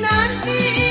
难的。